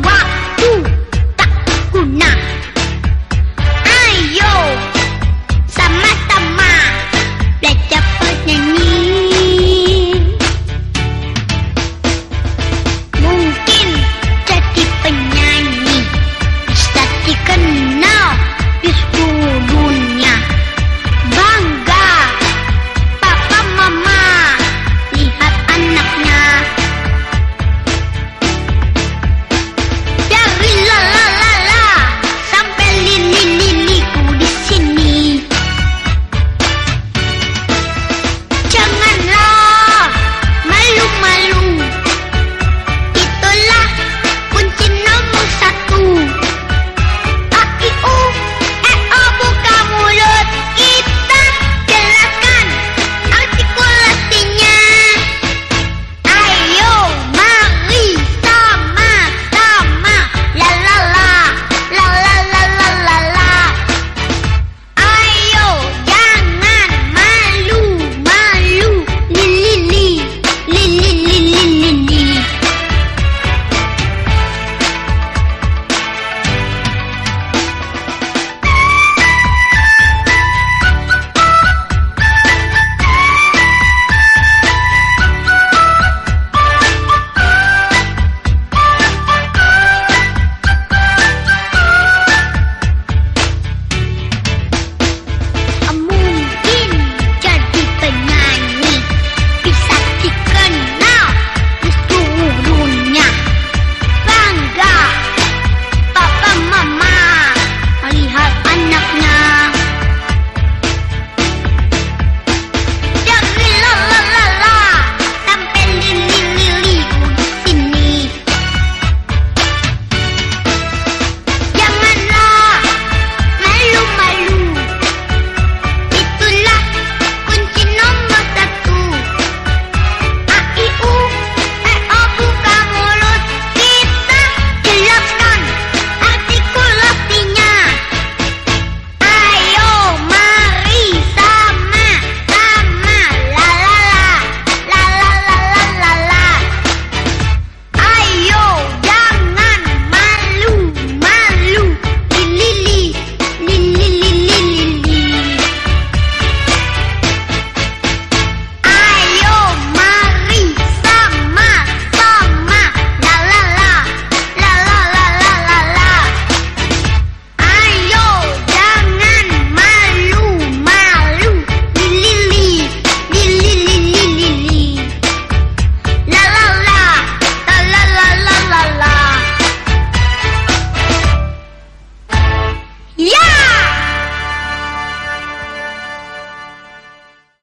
one.